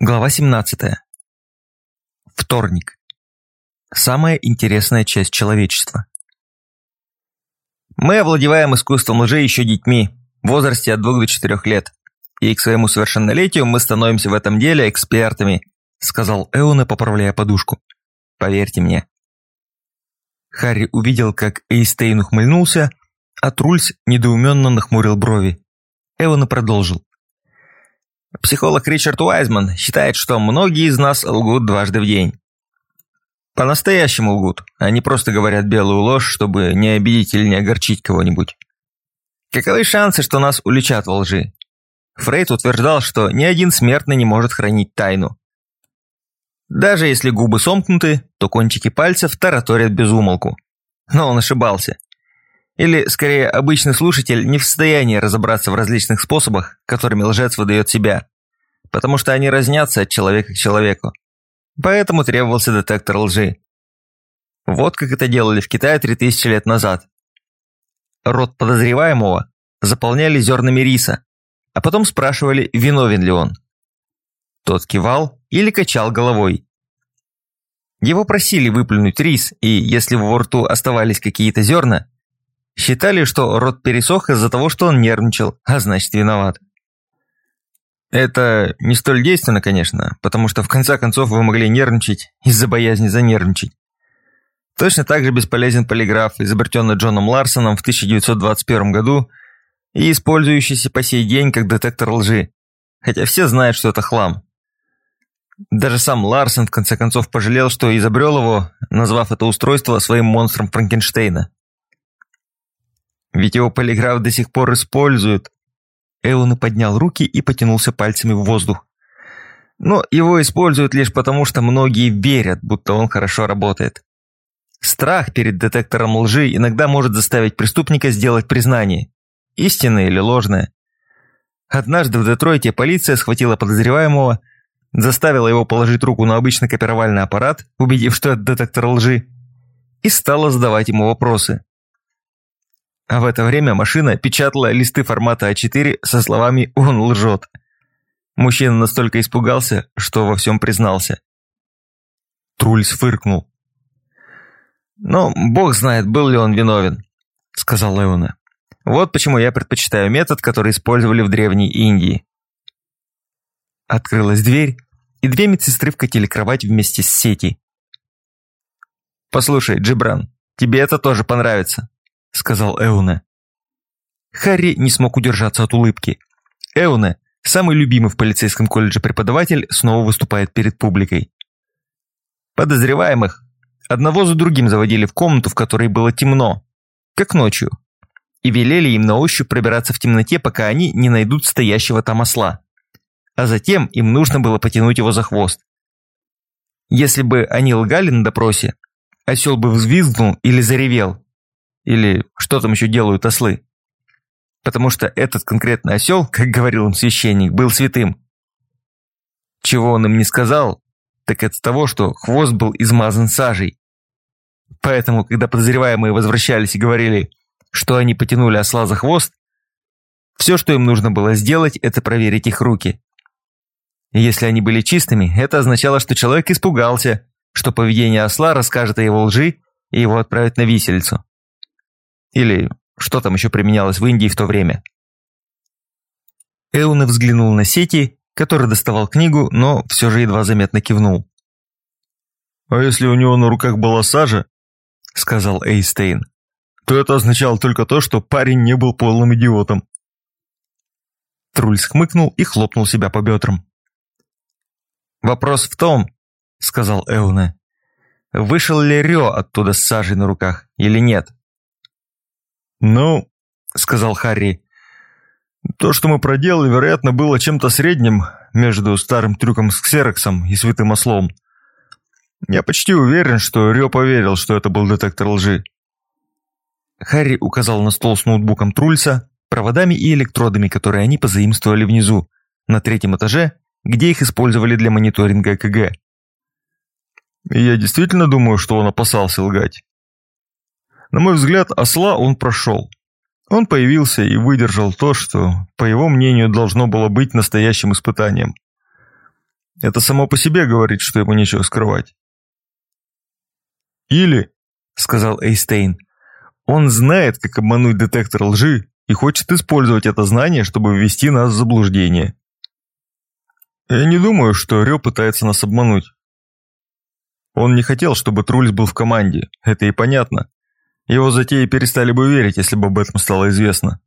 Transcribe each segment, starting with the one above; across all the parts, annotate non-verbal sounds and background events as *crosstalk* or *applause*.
Глава 17. Вторник. Самая интересная часть человечества. Мы овладеваем искусством лжи еще детьми, в возрасте от 2 до 4 лет. И к своему совершеннолетию мы становимся в этом деле экспертами, сказал Эуна, поправляя подушку. Поверьте мне. Харри увидел, как Эйстейн ухмыльнулся, а Трульс недоуменно нахмурил брови. Эуна продолжил. Психолог Ричард Уайзман считает, что многие из нас лгут дважды в день. По-настоящему лгут, а не просто говорят белую ложь, чтобы не обидеть или не огорчить кого-нибудь. Каковы шансы, что нас уличат во лжи? Фрейд утверждал, что ни один смертный не может хранить тайну. Даже если губы сомкнуты, то кончики пальцев тараторят без умолку. Но он ошибался. Или, скорее, обычный слушатель не в состоянии разобраться в различных способах, которыми лжец выдает себя, потому что они разнятся от человека к человеку. Поэтому требовался детектор лжи. Вот как это делали в Китае 3000 лет назад. Рот подозреваемого заполняли зернами риса, а потом спрашивали, виновен ли он. Тот кивал или качал головой. Его просили выплюнуть рис, и если в его рту оставались какие-то зерна, Считали, что рот пересох из-за того, что он нервничал, а значит виноват. Это не столь действенно, конечно, потому что в конце концов вы могли нервничать из-за боязни занервничать. Точно так же бесполезен полиграф, изобретенный Джоном Ларсоном в 1921 году и использующийся по сей день как детектор лжи, хотя все знают, что это хлам. Даже сам Ларсон в конце концов пожалел, что изобрел его, назвав это устройство своим монстром Франкенштейна. Ведь его полиграф до сих пор используют. Эван поднял руки и потянулся пальцами в воздух. Но его используют лишь потому, что многие верят, будто он хорошо работает. Страх перед детектором лжи иногда может заставить преступника сделать признание, истинное или ложное. Однажды в Детройте полиция схватила подозреваемого, заставила его положить руку на обычный копировальный аппарат, убедив, что это детектор лжи, и стала задавать ему вопросы. А в это время машина печатала листы формата А4 со словами «Он лжет». Мужчина настолько испугался, что во всем признался. Трульс фыркнул. «Ну, бог знает, был ли он виновен», — сказал Леона. «Вот почему я предпочитаю метод, который использовали в Древней Индии». Открылась дверь, и две медсестры вкатили кровать вместе с сетей. «Послушай, Джибран, тебе это тоже понравится», – сказал Эуне. Харри не смог удержаться от улыбки. Эуне, самый любимый в полицейском колледже преподаватель, снова выступает перед публикой. Подозреваемых одного за другим заводили в комнату, в которой было темно, как ночью, и велели им на ощупь пробираться в темноте, пока они не найдут стоящего там осла. А затем им нужно было потянуть его за хвост. Если бы они лгали на допросе, осел бы взвизгнул или заревел, или что там еще делают ослы. Потому что этот конкретный осел, *laughs* как говорил им священник, был святым. Чего он им не сказал, так это того, что хвост был измазан сажей. Поэтому, когда подозреваемые возвращались и говорили, что они потянули осла за хвост, все, что им нужно было сделать, это проверить их руки. И если они были чистыми, это означало, что человек испугался, что поведение осла расскажет о его лжи и его отправят на виселицу. Или что там еще применялось в Индии в то время. Эуна взглянул на сети, который доставал книгу, но все же едва заметно кивнул. «А если у него на руках была сажа?» – сказал Эйстейн. «То это означало только то, что парень не был полным идиотом». Труль схмыкнул и хлопнул себя по бедрам. «Вопрос в том», – сказал Эуна, – «вышел ли Рё оттуда с сажей на руках или нет?» «Ну», — сказал Харри, — «то, что мы проделали, вероятно, было чем-то средним между старым трюком с Ксероксом и Святым Ослом. Я почти уверен, что Рё поверил, что это был детектор лжи». Харри указал на стол с ноутбуком Трульса, проводами и электродами, которые они позаимствовали внизу, на третьем этаже, где их использовали для мониторинга ЭКГ. «Я действительно думаю, что он опасался лгать». На мой взгляд, осла он прошел. Он появился и выдержал то, что, по его мнению, должно было быть настоящим испытанием. Это само по себе говорит, что ему нечего скрывать. Или, сказал Эйстейн, он знает, как обмануть детектор лжи и хочет использовать это знание, чтобы ввести нас в заблуждение. Я не думаю, что Рё пытается нас обмануть. Он не хотел, чтобы Трульс был в команде, это и понятно. Его затеи перестали бы верить, если бы об этом стало известно.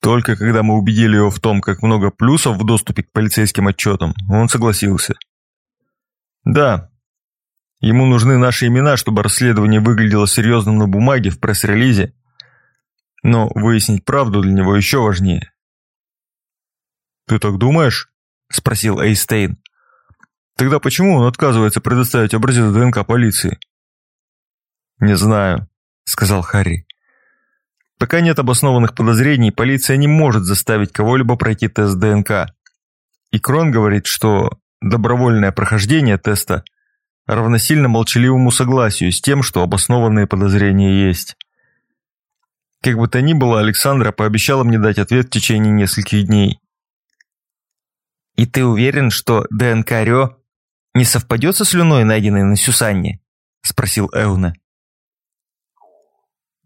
Только когда мы убедили его в том, как много плюсов в доступе к полицейским отчетам, он согласился. Да, ему нужны наши имена, чтобы расследование выглядело серьезным на бумаге в пресс-релизе, но выяснить правду для него еще важнее. «Ты так думаешь?» – спросил Эйстейн. «Тогда почему он отказывается предоставить образец ДНК полиции?» «Не знаю», – сказал Харри. «Пока нет обоснованных подозрений, полиция не может заставить кого-либо пройти тест ДНК. И Крон говорит, что добровольное прохождение теста равносильно молчаливому согласию с тем, что обоснованные подозрения есть». Как бы то ни было, Александра пообещала мне дать ответ в течение нескольких дней. «И ты уверен, что ДНК Рё не совпадет со слюной, найденной на Сюсанне?» – спросил Эуна.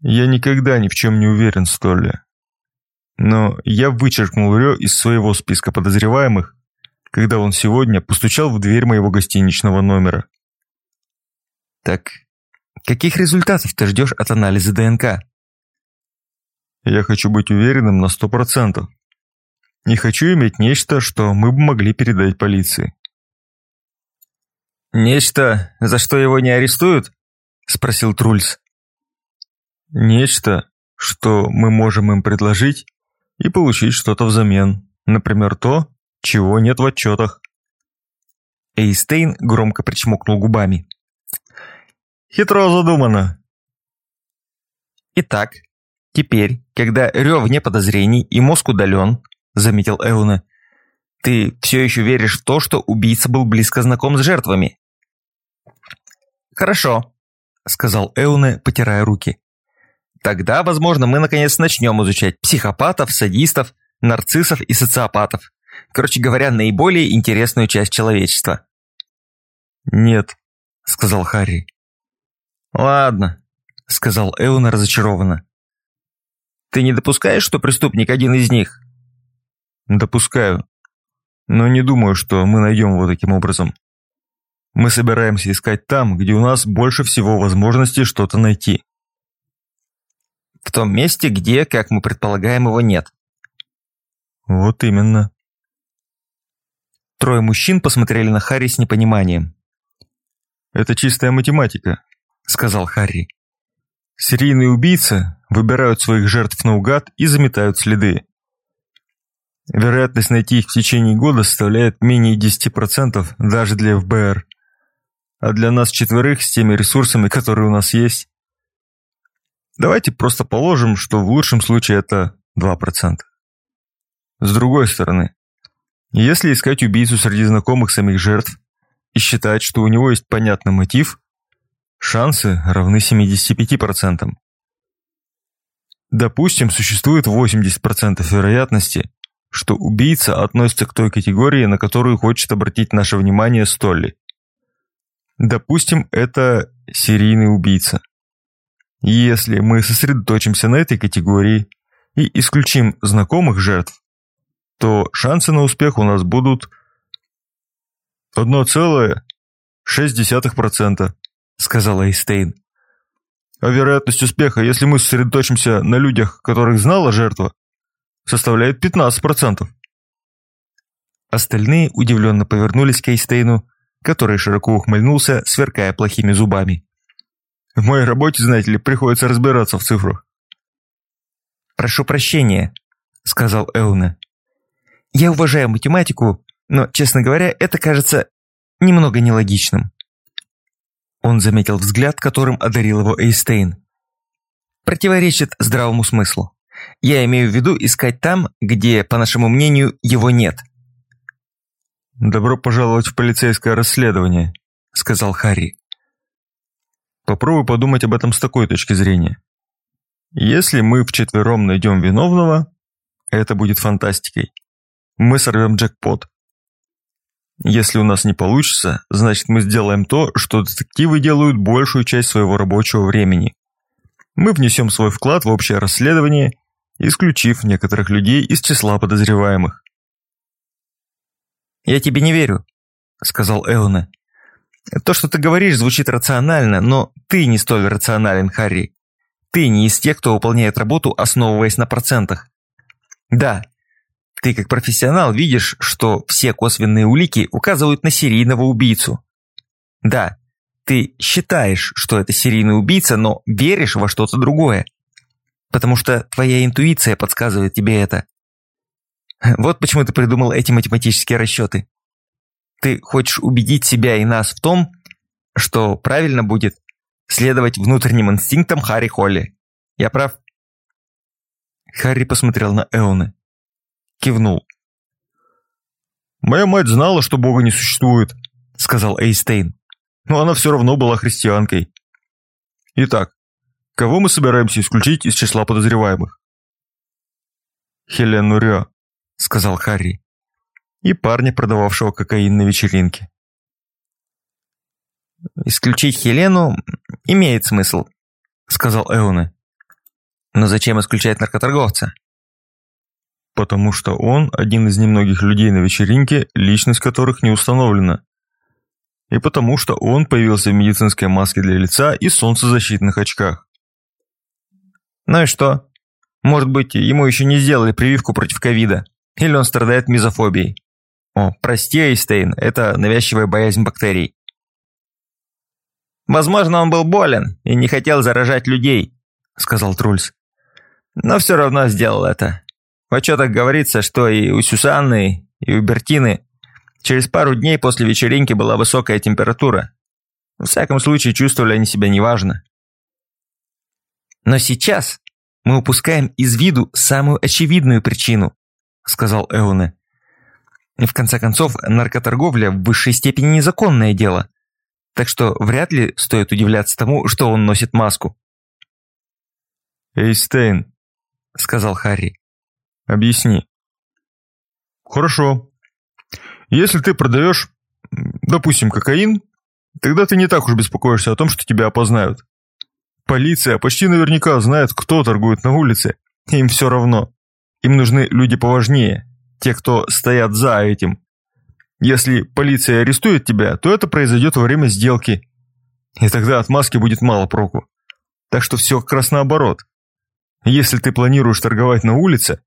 «Я никогда ни в чем не уверен, Столли. Но я вычеркнул Рё из своего списка подозреваемых, когда он сегодня постучал в дверь моего гостиничного номера». «Так каких результатов ты ждешь от анализа ДНК?» Я хочу быть уверенным на сто процентов. Не хочу иметь нечто, что мы бы могли передать полиции. «Нечто, за что его не арестуют?» – спросил Трульс. «Нечто, что мы можем им предложить и получить что-то взамен. Например, то, чего нет в отчетах». Эйстейн громко причмокнул губами. «Хитро задумано». «Итак, Теперь, когда рев вне подозрений и мозг удален, заметил Эуна, ты все еще веришь в то, что убийца был близко знаком с жертвами? Хорошо, сказал Эуне, потирая руки. Тогда, возможно, мы наконец начнем изучать психопатов, садистов, нарциссов и социопатов. Короче говоря, наиболее интересную часть человечества. «Нет», — сказал Харри. «Ладно», — сказал Эуна разочарованно. Ты не допускаешь, что преступник один из них? Допускаю. Но не думаю, что мы найдем его таким образом. Мы собираемся искать там, где у нас больше всего возможностей что-то найти. В том месте, где, как мы предполагаем, его нет. Вот именно. Трое мужчин посмотрели на Харри с непониманием. «Это чистая математика», — сказал Харри. Серийные убийцы выбирают своих жертв наугад и заметают следы. Вероятность найти их в течение года составляет менее 10% даже для ФБР. А для нас четверых с теми ресурсами, которые у нас есть, давайте просто положим, что в лучшем случае это 2%. С другой стороны, если искать убийцу среди знакомых самих жертв и считать, что у него есть понятный мотив, Шансы равны 75%. Допустим, существует 80% вероятности, что убийца относится к той категории, на которую хочет обратить наше внимание Столли. Допустим, это серийный убийца. Если мы сосредоточимся на этой категории и исключим знакомых жертв, то шансы на успех у нас будут 1,6%. — сказал Эйстейн. «А вероятность успеха, если мы сосредоточимся на людях, которых знала жертва, составляет 15%. Остальные удивленно повернулись к Эйстейну, который широко ухмыльнулся, сверкая плохими зубами. «В моей работе, знаете ли, приходится разбираться в цифрах». «Прошу прощения», — сказал Эуна. «Я уважаю математику, но, честно говоря, это кажется немного нелогичным». Он заметил взгляд, которым одарил его Эйстейн. Противоречит здравому смыслу. Я имею в виду искать там, где, по нашему мнению, его нет. «Добро пожаловать в полицейское расследование», — сказал Харри. «Попробуй подумать об этом с такой точки зрения. Если мы вчетвером найдем виновного, это будет фантастикой. Мы сорвем джекпот. Если у нас не получится, значит мы сделаем то, что детективы делают большую часть своего рабочего времени. Мы внесем свой вклад в общее расследование, исключив некоторых людей из числа подозреваемых. «Я тебе не верю», — сказал Элна. «То, что ты говоришь, звучит рационально, но ты не столь рационален, Харри. Ты не из тех, кто выполняет работу, основываясь на процентах. Да, ты как профессионал видишь, что все косвенные улики указывают на серийного убийцу. Да, ты считаешь, что это серийный убийца, но веришь во что-то другое. Потому что твоя интуиция подсказывает тебе это. Вот почему ты придумал эти математические расчеты. Ты хочешь убедить себя и нас в том, что правильно будет следовать внутренним инстинктам Харри Холли. Я прав? Харри посмотрел на Эоны кивнул. «Моя мать знала, что Бога не существует», — сказал Эйстейн. «Но она все равно была христианкой. Итак, кого мы собираемся исключить из числа подозреваемых?» «Хелену Рё», — сказал Харри, и парня, продававшего кокаин на вечеринке. «Исключить Хелену имеет смысл», — сказал Эоне. «Но зачем исключать наркоторговца?» потому что он один из немногих людей на вечеринке, личность которых не установлена. И потому что он появился в медицинской маске для лица и солнцезащитных очках. Ну и что? Может быть, ему еще не сделали прививку против ковида? Или он страдает мизофобией? О, прости, Эйстейн, это навязчивая боязнь бактерий. Возможно, он был болен и не хотел заражать людей, сказал Трульс. Но все равно сделал это. В отчетах говорится, что и у Сюсанны, и у Бертины через пару дней после вечеринки была высокая температура. В всяком случае, чувствовали они себя неважно. Но сейчас мы упускаем из виду самую очевидную причину, сказал Эуне. В конце концов, наркоторговля в высшей степени незаконное дело. Так что вряд ли стоит удивляться тому, что он носит маску. «Эйстейн», — сказал Харри, Объясни. Хорошо. Если ты продаешь, допустим, кокаин, тогда ты не так уж беспокоишься о том, что тебя опознают. Полиция почти наверняка знает, кто торгует на улице. Им все равно. Им нужны люди поважнее, те, кто стоят за этим. Если полиция арестует тебя, то это произойдет во время сделки. И тогда от маски будет мало проку. Так что все как раз наоборот. Если ты планируешь торговать на улице,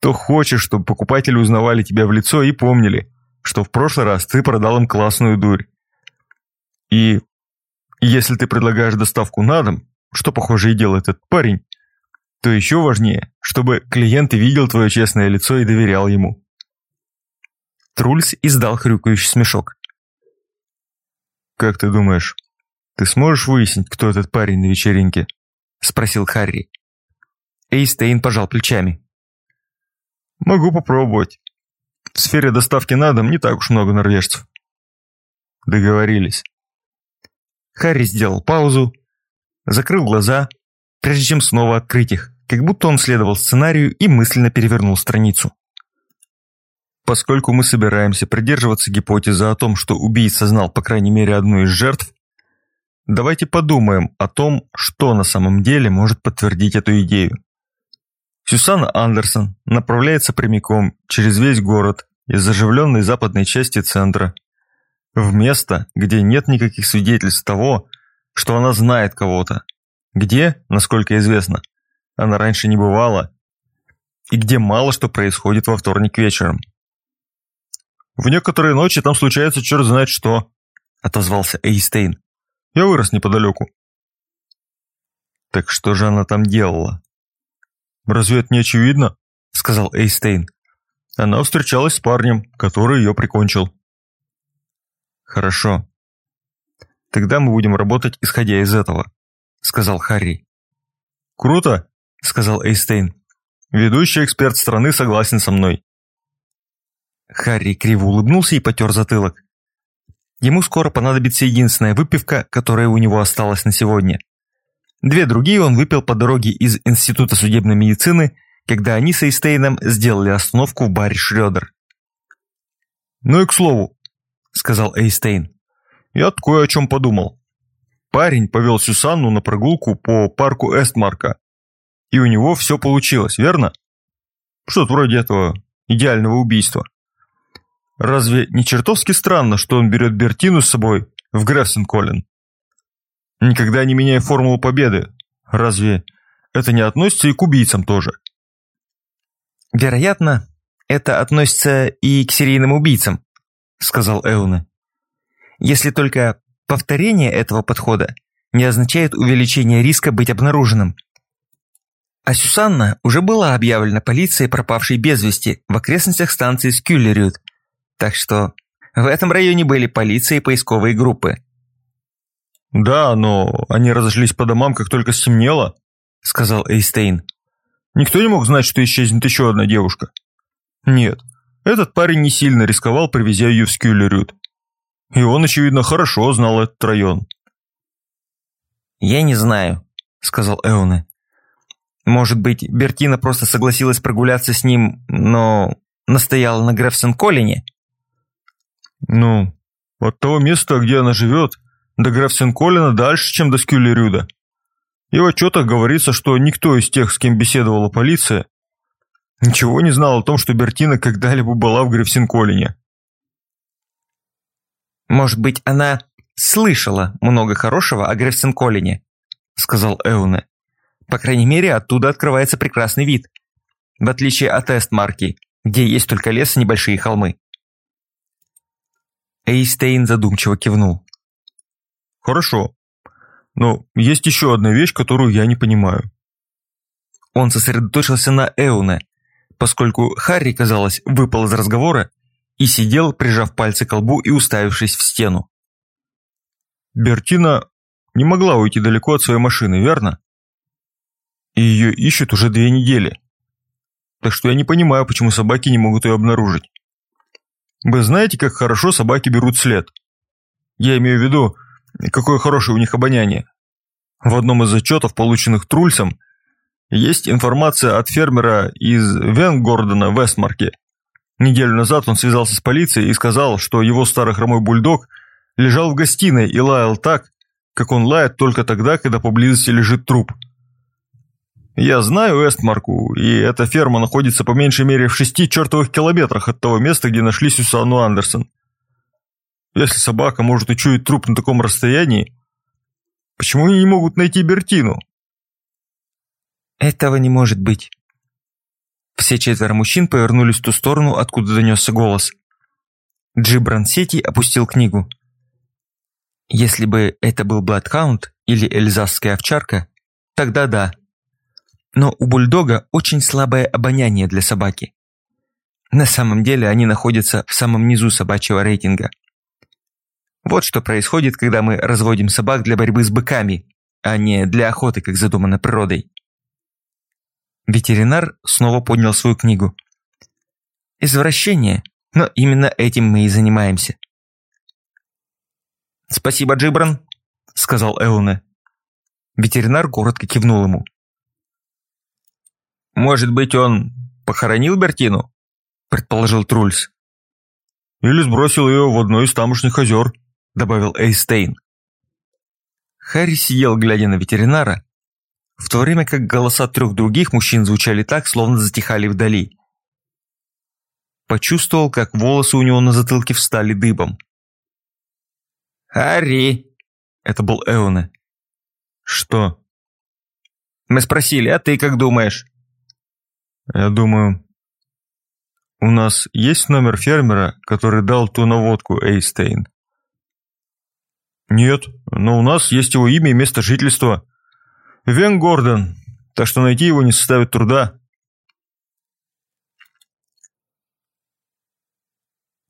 то хочешь, чтобы покупатели узнавали тебя в лицо и помнили, что в прошлый раз ты продал им классную дурь. И если ты предлагаешь доставку на дом, что, похоже, и делает этот парень, то еще важнее, чтобы клиент видел твое честное лицо и доверял ему. Трульс издал хрюкающий смешок. «Как ты думаешь, ты сможешь выяснить, кто этот парень на вечеринке?» – спросил Харри. Эйстейн пожал плечами. Могу попробовать. В сфере доставки на дом не так уж много норвежцев. Договорились. Харри сделал паузу, закрыл глаза, прежде чем снова открыть их, как будто он следовал сценарию и мысленно перевернул страницу. Поскольку мы собираемся придерживаться гипотезы о том, что убийца знал по крайней мере одну из жертв, давайте подумаем о том, что на самом деле может подтвердить эту идею. Сюсанна Андерсон направляется прямиком через весь город из оживленной западной части центра в место, где нет никаких свидетельств того, что она знает кого-то, где, насколько известно, она раньше не бывала, и где мало что происходит во вторник вечером. «В некоторые ночи там случается черт знает что», — отозвался Эйстейн. «Я вырос неподалеку». «Так что же она там делала?» «Разве это не очевидно?» – сказал Эйстейн. Она встречалась с парнем, который ее прикончил. «Хорошо. Тогда мы будем работать, исходя из этого», – сказал Харри. «Круто», – сказал Эйстейн. «Ведущий эксперт страны согласен со мной». Харри криво улыбнулся и потер затылок. Ему скоро понадобится единственная выпивка, которая у него осталась на сегодня – Две другие он выпил по дороге из Института судебной медицины, когда они с Эйстейном сделали остановку в баре Шрёдер. «Ну и к слову», сказал Эйстейн. «Я кое о чем подумал. Парень повел Сюсанну на прогулку по парку Эстмарка, и у него все получилось, верно? Что-то вроде этого идеального убийства. Разве не чертовски странно, что он берет Бертину с собой в Грефсен-Коллен? Никогда не меняя формулу победы. Разве это не относится и к убийцам тоже? Вероятно, это относится и к серийным убийцам, сказал Эуне. Если только повторение этого подхода не означает увеличение риска быть обнаруженным. А Сюсанна уже была объявлена полицией пропавшей без вести в окрестностях станции Скюллерют, так что в этом районе были полиция и поисковые группы. «Да, но они разошлись по домам, как только стемнело», — сказал Эйстейн. «Никто не мог знать, что исчезнет еще одна девушка». «Нет, этот парень не сильно рисковал, привезя ее в Скюллерют. И он, очевидно, хорошо знал этот район». «Я не знаю», — сказал Эоне. «Может быть, Бертина просто согласилась прогуляться с ним, но настояла на Грефсен-Коллине?» «Ну, от того места, где она живет, до Грефсен-Коллина дальше, чем до Скюллерюда. И в отчетах говорится, что никто из тех, с кем беседовала полиция, ничего не знал о том, что Бертина когда-либо была в Грефсен-Коллине. «Может быть, она слышала много хорошего о Грефсен-Коллине», сказал Эуне. «По крайней мере, оттуда открывается прекрасный вид. В отличие от Эстмарки, где есть только лес и небольшие холмы». Эйстейн задумчиво кивнул. «Хорошо. Но есть еще одна вещь, которую я не понимаю». Он сосредоточился на Эуне, поскольку Харри, казалось, выпал из разговора и сидел, прижав пальцы к лбу и уставившись в стену. Бертина не могла уйти далеко от своей машины, верно? И ее ищут уже две недели. Так что я не понимаю, почему собаки не могут ее обнаружить. Вы знаете, как хорошо собаки берут след? Я имею в виду, какое хорошее у них обоняние. В одном из отчетов, полученных Трульсом, есть информация от фермера из Венгордена в Вестмарке. Неделю назад он связался с полицией и сказал, что его старый хромой бульдог лежал в гостиной и лаял так, как он лает только тогда, когда поблизости лежит труп. Я знаю Эстмарку, и эта ферма находится по меньшей мере в шести чертовых километрах от того места, где нашли Сюсанну Андерсон. Если собака может учуять труп на таком расстоянии, почему они не могут найти Бертину? Этого не может быть. Все четверо мужчин повернулись в ту сторону, откуда донесся голос. Джибран Сети опустил книгу. Если бы это был Бладхаунд или эльзасская овчарка, тогда да но у бульдога очень слабое обоняние для собаки. На самом деле они находятся в самом низу собачьего рейтинга. Вот что происходит, когда мы разводим собак для борьбы с быками, а не для охоты, как задумано природой. Ветеринар снова поднял свою книгу. Извращение, но именно этим мы и занимаемся. «Спасибо, Джибран», — сказал Эуне. Ветеринар коротко кивнул ему. «Может быть, он похоронил Бертину?» – предположил Трульс. «Или сбросил ее в одно из тамошних озер», – добавил Эйстейн. Харри сидел, глядя на ветеринара, в то время как голоса трех других мужчин звучали так, словно затихали вдали. Почувствовал, как волосы у него на затылке встали дыбом. «Харри!» – это был Эоне. «Что?» «Мы спросили, а ты как думаешь?» Я думаю, у нас есть номер фермера, который дал ту наводку Эйстейн? Нет, но у нас есть его имя и место жительства. Вен Гордон, так что найти его не составит труда.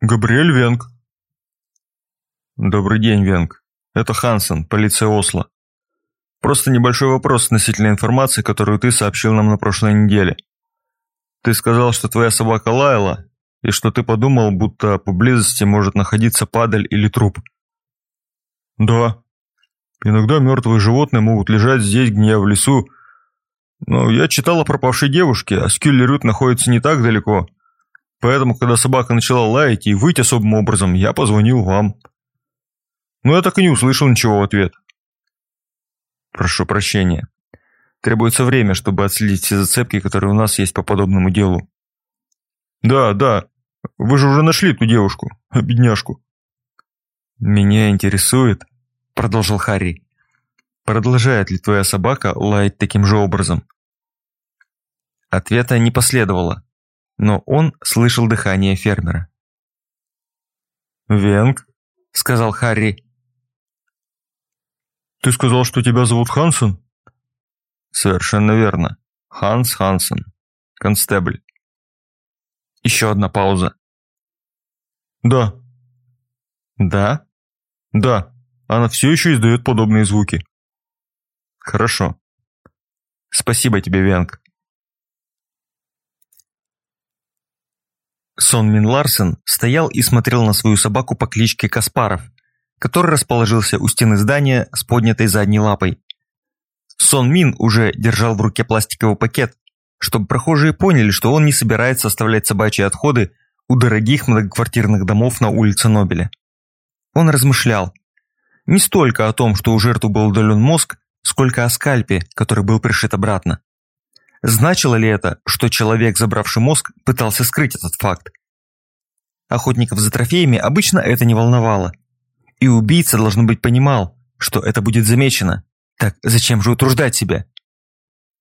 Габриэль Венг. Добрый день, Венг. Это Хансен, полиция Осло. Просто небольшой вопрос относительно информации, которую ты сообщил нам на прошлой неделе. Ты сказал, что твоя собака лаяла, и что ты подумал, будто поблизости может находиться падаль или труп. Да. Иногда мертвые животные могут лежать здесь, гния в лесу. Но я читал о пропавшей девушке, а Скюллерют находится не так далеко. Поэтому, когда собака начала лаять и выть особым образом, я позвонил вам. Но я так и не услышал ничего в ответ. Прошу прощения. Требуется время, чтобы отследить все зацепки, которые у нас есть по подобному делу. Да, да. Вы же уже нашли ту девушку, бедняжку. Меня интересует, продолжил Харри. Продолжает ли твоя собака лаять таким же образом? Ответа не последовало, но он слышал дыхание фермера. «Венг», — сказал Харри. «Ты сказал, что тебя зовут Хансен?» Совершенно верно. Ханс Хансен. Констебль. Еще одна пауза. Да. Да? Да. Она все еще издает подобные звуки. Хорошо. Спасибо тебе, Венг. Сон Мин Ларсен стоял и смотрел на свою собаку по кличке Каспаров, который расположился у стены здания с поднятой задней лапой. Сон Мин уже держал в руке пластиковый пакет, чтобы прохожие поняли, что он не собирается оставлять собачьи отходы у дорогих многоквартирных домов на улице Нобеля. Он размышлял не столько о том, что у жертвы был удален мозг, сколько о скальпе, который был пришит обратно. Значило ли это, что человек, забравший мозг, пытался скрыть этот факт? Охотников за трофеями обычно это не волновало. И убийца, должно быть, понимал, что это будет замечено, так зачем же утруждать себя?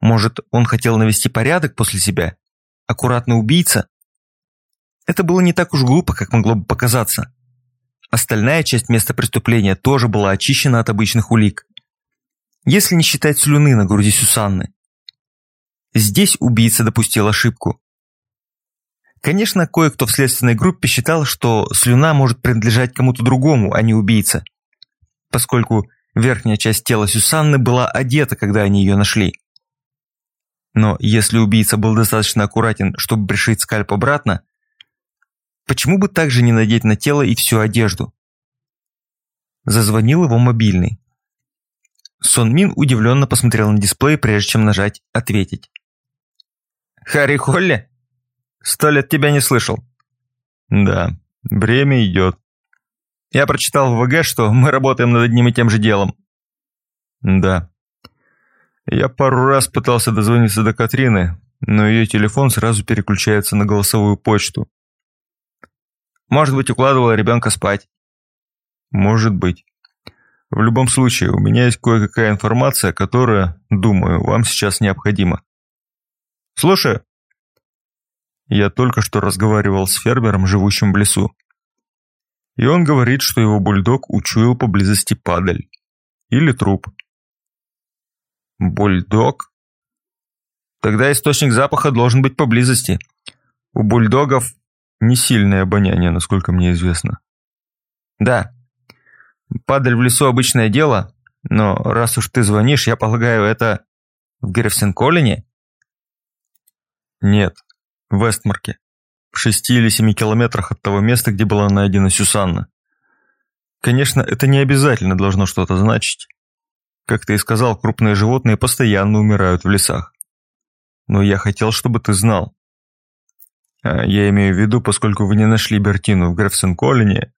Может, он хотел навести порядок после себя? Аккуратный убийца? Это было не так уж глупо, как могло бы показаться. Остальная часть места преступления тоже была очищена от обычных улик. Если не считать слюны на груди Сюсанны. Здесь убийца допустил ошибку. Конечно, кое-кто в следственной группе считал, что слюна может принадлежать кому-то другому, а не убийце, поскольку Верхняя часть тела Сюсанны была одета, когда они ее нашли. Но если убийца был достаточно аккуратен, чтобы пришить скальп обратно, почему бы также не надеть на тело и всю одежду? Зазвонил его мобильный. Сон Мин удивленно посмотрел на дисплей, прежде чем нажать «Ответить». «Харри Холли? Сто лет тебя не слышал». «Да, время идет». Я прочитал в ВГ, что мы работаем над одним и тем же делом. Да. Я пару раз пытался дозвониться до Катрины, но ее телефон сразу переключается на голосовую почту. Может быть, укладывала ребенка спать. Может быть. В любом случае, у меня есть кое-какая информация, которая, думаю, вам сейчас необходима. Слушаю. Я только что разговаривал с фермером, живущим в лесу. И он говорит, что его бульдог учуял поблизости падаль. Или труп. Бульдог? Тогда источник запаха должен быть поблизости. У бульдогов не сильное обоняние, насколько мне известно. Да. Падаль в лесу обычное дело, но раз уж ты звонишь, я полагаю, это в Герфсен-Коллине? Нет, в Вестмарке в шести или семи километрах от того места, где была найдена Сюсанна. Конечно, это не обязательно должно что-то значить. Как ты и сказал, крупные животные постоянно умирают в лесах. Но я хотел, чтобы ты знал. А я имею в виду, поскольку вы не нашли Бертину в Грефсен-Коллине.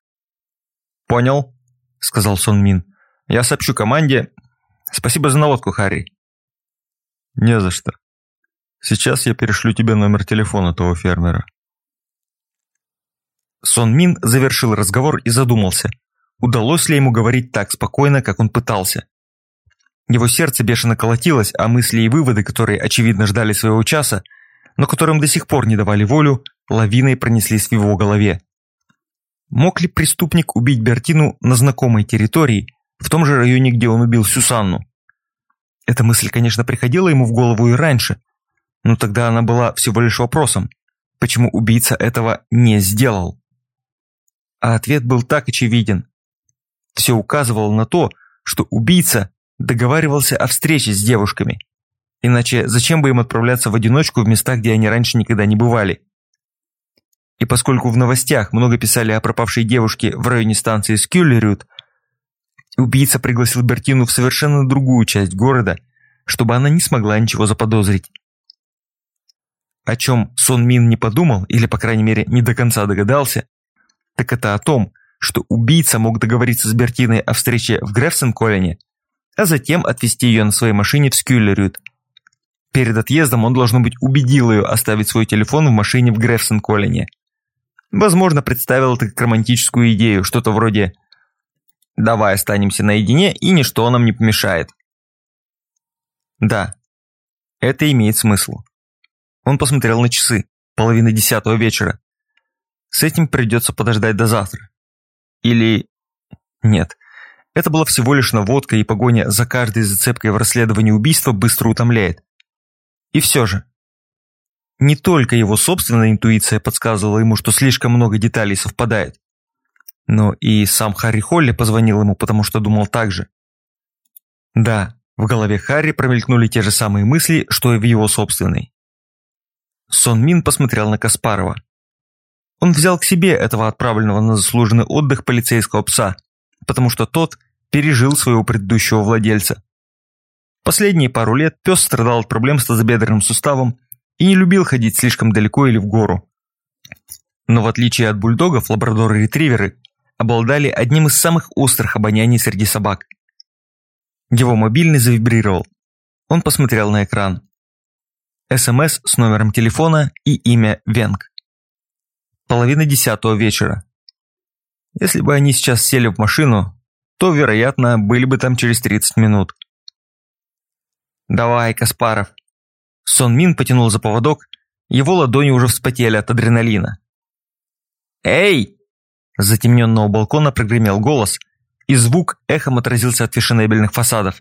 Понял, сказал Сон Мин. Я сообщу команде. Спасибо за наводку, Харри. Не за что. Сейчас я перешлю тебе номер телефона того фермера. Сон Мин завершил разговор и задумался, удалось ли ему говорить так спокойно, как он пытался. Его сердце бешено колотилось, а мысли и выводы, которые, очевидно, ждали своего часа, но которым до сих пор не давали волю, лавиной пронеслись в его голове. Мог ли преступник убить Бертину на знакомой территории, в том же районе, где он убил Сюсанну? Эта мысль, конечно, приходила ему в голову и раньше, но тогда она была всего лишь вопросом, почему убийца этого не сделал а ответ был так очевиден. Все указывало на то, что убийца договаривался о встрече с девушками. Иначе зачем бы им отправляться в одиночку в места, где они раньше никогда не бывали? И поскольку в новостях много писали о пропавшей девушке в районе станции Скюллерют, убийца пригласил Бертину в совершенно другую часть города, чтобы она не смогла ничего заподозрить. о чем Сон Мин не подумал, или, по крайней мере, не до конца догадался, так это о том, что убийца мог договориться с Бертиной о встрече в Грефсен-Коллине, а затем отвезти ее на своей машине в Скюллерюд. Перед отъездом он, должно быть, убедил ее оставить свой телефон в машине в Грефсен-Коллине. Возможно, представил это как романтическую идею, что-то вроде «давай останемся наедине, и ничто нам не помешает». Да, это имеет смысл. Он посмотрел на часы, половина десятого вечера. С этим придется подождать до завтра. Или... Нет. Это была всего лишь наводка, и погоня за каждой зацепкой в расследовании убийства быстро утомляет. И все же. Не только его собственная интуиция подсказывала ему, что слишком много деталей совпадает. Но и сам Харри Холли позвонил ему, потому что думал так же. Да, в голове Харри промелькнули те же самые мысли, что и в его собственной. Сон Мин посмотрел на Каспарова. Он взял к себе этого отправленного на заслуженный отдых полицейского пса, потому что тот пережил своего предыдущего владельца. Последние пару лет пес страдал от проблем с тазобедренным суставом и не любил ходить слишком далеко или в гору. Но в отличие от бульдогов, лабрадоры-ретриверы обладали одним из самых острых обоняний среди собак. Его мобильный завибрировал. Он посмотрел на экран. СМС с номером телефона и имя Венг. Половина десятого вечера. Если бы они сейчас сели в машину, то, вероятно, были бы там через 30 минут. «Давай, Каспаров». Сон Мин потянул за поводок, его ладони уже вспотели от адреналина. «Эй!» С затемненного балкона прогремел голос, и звук эхом отразился от фешенебельных фасадов.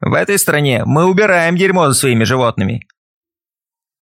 «В этой стране мы убираем дерьмо за своими животными.